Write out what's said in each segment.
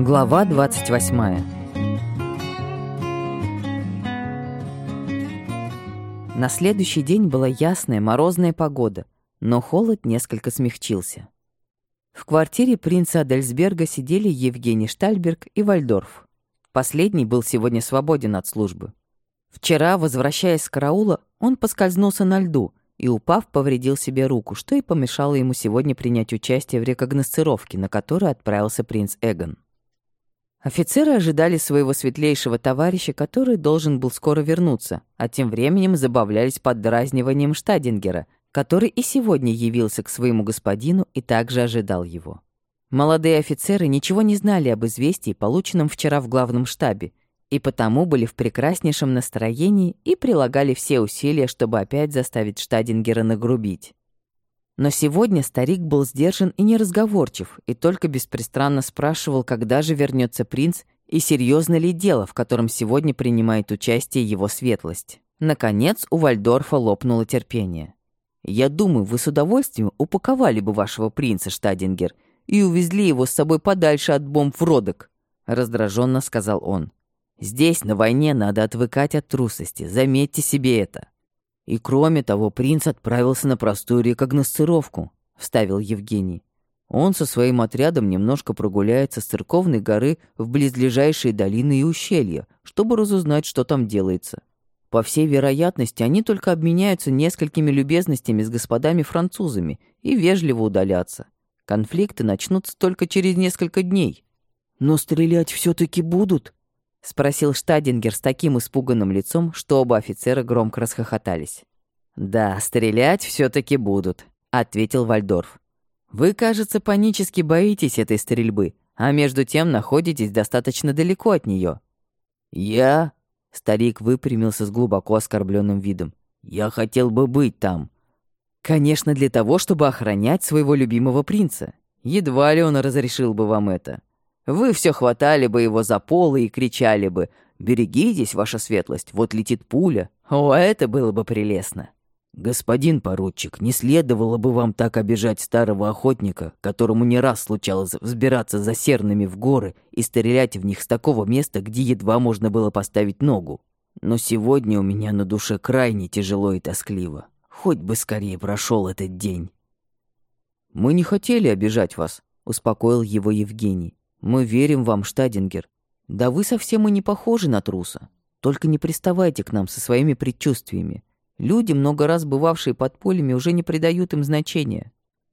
Глава 28 На следующий день была ясная морозная погода, но холод несколько смягчился. В квартире принца Адельсберга сидели Евгений Штальберг и Вальдорф. Последний был сегодня свободен от службы. Вчера, возвращаясь с караула, он поскользнулся на льду и, упав, повредил себе руку, что и помешало ему сегодня принять участие в рекогносцировке, на которую отправился принц Эгон. Офицеры ожидали своего светлейшего товарища, который должен был скоро вернуться, а тем временем забавлялись под дразниванием Штадингера, который и сегодня явился к своему господину и также ожидал его. Молодые офицеры ничего не знали об известии, полученном вчера в главном штабе, и потому были в прекраснейшем настроении и прилагали все усилия, чтобы опять заставить Штадингера нагрубить. Но сегодня старик был сдержан и неразговорчив, и только беспрестанно спрашивал, когда же вернется принц и серьезно ли дело, в котором сегодня принимает участие его светлость. Наконец у Вальдорфа лопнуло терпение. «Я думаю, вы с удовольствием упаковали бы вашего принца, Штадингер, и увезли его с собой подальше от бомб в Родок», — раздраженно сказал он. «Здесь, на войне, надо отвыкать от трусости, заметьте себе это». И кроме того, принц отправился на простую рекогносцировку, вставил Евгений. Он со своим отрядом немножко прогуляется с церковной горы в близлежащие долины и ущелья, чтобы разузнать, что там делается. По всей вероятности, они только обменяются несколькими любезностями с господами-французами и вежливо удалятся. Конфликты начнутся только через несколько дней. Но стрелять все таки будут? — спросил Штадингер с таким испуганным лицом, что оба офицера громко расхохотались. «Да, стрелять все таки будут», — ответил Вальдорф. «Вы, кажется, панически боитесь этой стрельбы, а между тем находитесь достаточно далеко от нее. «Я?» — старик выпрямился с глубоко оскорбленным видом. «Я хотел бы быть там». «Конечно, для того, чтобы охранять своего любимого принца. Едва ли он разрешил бы вам это. Вы все хватали бы его за полы и кричали бы «Берегитесь, ваша светлость, вот летит пуля». О, это было бы прелестно. «Господин поручик, не следовало бы вам так обижать старого охотника, которому не раз случалось взбираться за серными в горы и стрелять в них с такого места, где едва можно было поставить ногу. Но сегодня у меня на душе крайне тяжело и тоскливо. Хоть бы скорее прошел этот день». «Мы не хотели обижать вас», — успокоил его Евгений. Мы верим вам, Штадингер. Да вы совсем и не похожи на труса. Только не приставайте к нам со своими предчувствиями. Люди, много раз бывавшие под полями, уже не придают им значения.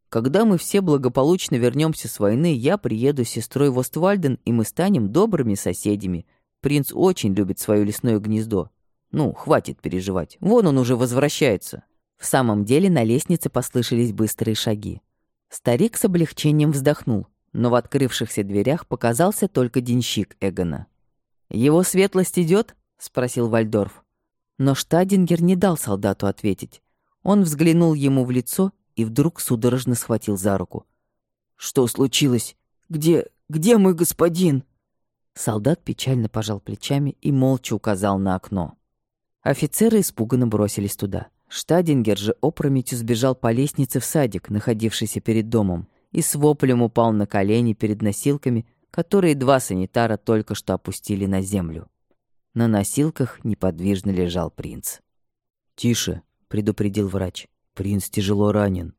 Когда мы все благополучно вернемся с войны, я приеду с сестрой в Оствальден, и мы станем добрыми соседями. Принц очень любит свое лесное гнездо. Ну, хватит переживать. Вон он уже возвращается. В самом деле на лестнице послышались быстрые шаги. Старик с облегчением вздохнул но в открывшихся дверях показался только денщик Эгона. «Его светлость идет? спросил Вальдорф. Но Штадингер не дал солдату ответить. Он взглянул ему в лицо и вдруг судорожно схватил за руку. «Что случилось? Где... где мой господин?» Солдат печально пожал плечами и молча указал на окно. Офицеры испуганно бросились туда. Штадингер же опрометью сбежал по лестнице в садик, находившийся перед домом и с воплем упал на колени перед носилками, которые два санитара только что опустили на землю. На носилках неподвижно лежал принц. «Тише», — предупредил врач. «Принц тяжело ранен».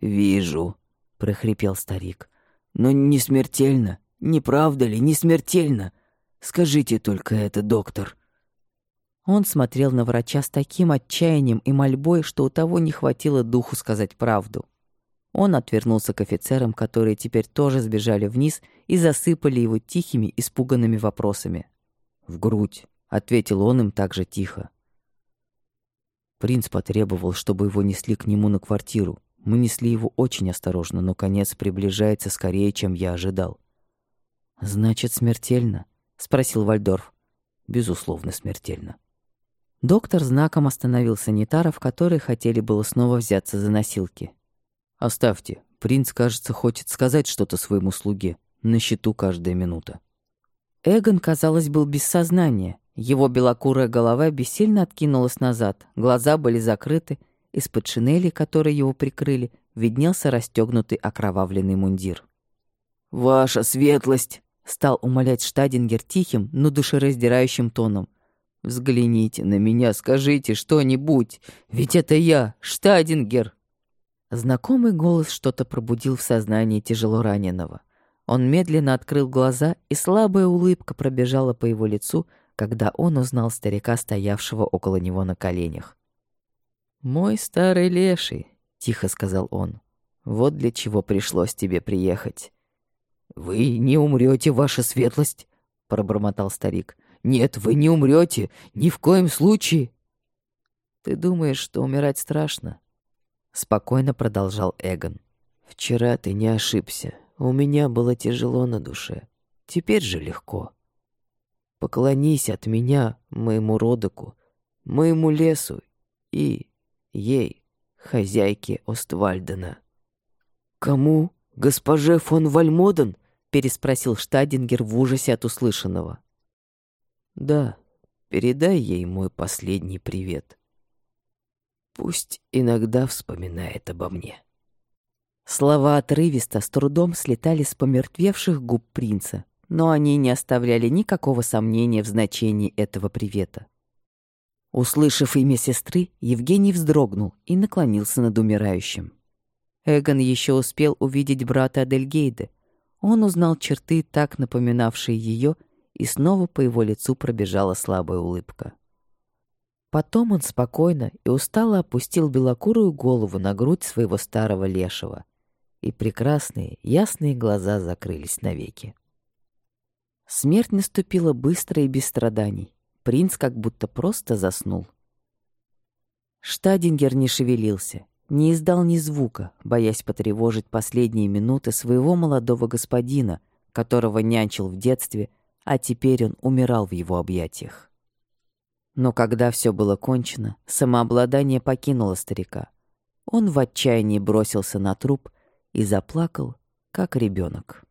«Вижу», — прохрипел старик. «Но не смертельно. Не правда ли, не смертельно? Скажите только это, доктор». Он смотрел на врача с таким отчаянием и мольбой, что у того не хватило духу сказать правду. Он отвернулся к офицерам, которые теперь тоже сбежали вниз и засыпали его тихими, испуганными вопросами. «В грудь», — ответил он им также тихо. Принц потребовал, чтобы его несли к нему на квартиру. Мы несли его очень осторожно, но конец приближается скорее, чем я ожидал. «Значит, смертельно?» — спросил Вальдорф. «Безусловно, смертельно». Доктор знаком остановил санитаров, которые хотели было снова взяться за носилки. «Оставьте. Принц, кажется, хочет сказать что-то своему слуге. На счету каждая минута». Эгон, казалось, был без сознания. Его белокурая голова бессильно откинулась назад, глаза были закрыты, из-под шинели, которые его прикрыли, виднелся расстегнутый окровавленный мундир. «Ваша светлость!» — Стал умолять Штадингер тихим, но душераздирающим тоном. «Взгляните на меня, скажите что-нибудь, ведь это я, Штадингер!» Знакомый голос что-то пробудил в сознании тяжело раненого. Он медленно открыл глаза, и слабая улыбка пробежала по его лицу, когда он узнал старика, стоявшего около него на коленях. «Мой старый леший», — тихо сказал он, — «вот для чего пришлось тебе приехать». «Вы не умрете, ваша светлость», — пробормотал старик. «Нет, вы не умрете, ни в коем случае». «Ты думаешь, что умирать страшно?» Спокойно продолжал Эгон. «Вчера ты не ошибся. У меня было тяжело на душе. Теперь же легко. Поклонись от меня моему родоку, моему лесу и ей, хозяйке Оствальдена. «Кому? Госпоже фон Вальмоден?» — переспросил Штадингер в ужасе от услышанного. «Да, передай ей мой последний привет. Пусть иногда вспоминает обо мне». Слова отрывисто с трудом слетали с помертвевших губ принца, но они не оставляли никакого сомнения в значении этого привета. Услышав имя сестры, Евгений вздрогнул и наклонился над умирающим. Эгон еще успел увидеть брата Адельгейда. Он узнал черты, так напоминавшие ее, и снова по его лицу пробежала слабая улыбка. Потом он спокойно и устало опустил белокурую голову на грудь своего старого лешего, и прекрасные, ясные глаза закрылись навеки. Смерть наступила быстро и без страданий. Принц как будто просто заснул. Штадингер не шевелился, не издал ни звука, боясь потревожить последние минуты своего молодого господина, которого нянчил в детстве, а теперь он умирал в его объятиях. Но когда все было кончено, самообладание покинуло старика. Он в отчаянии бросился на труп и заплакал, как ребенок.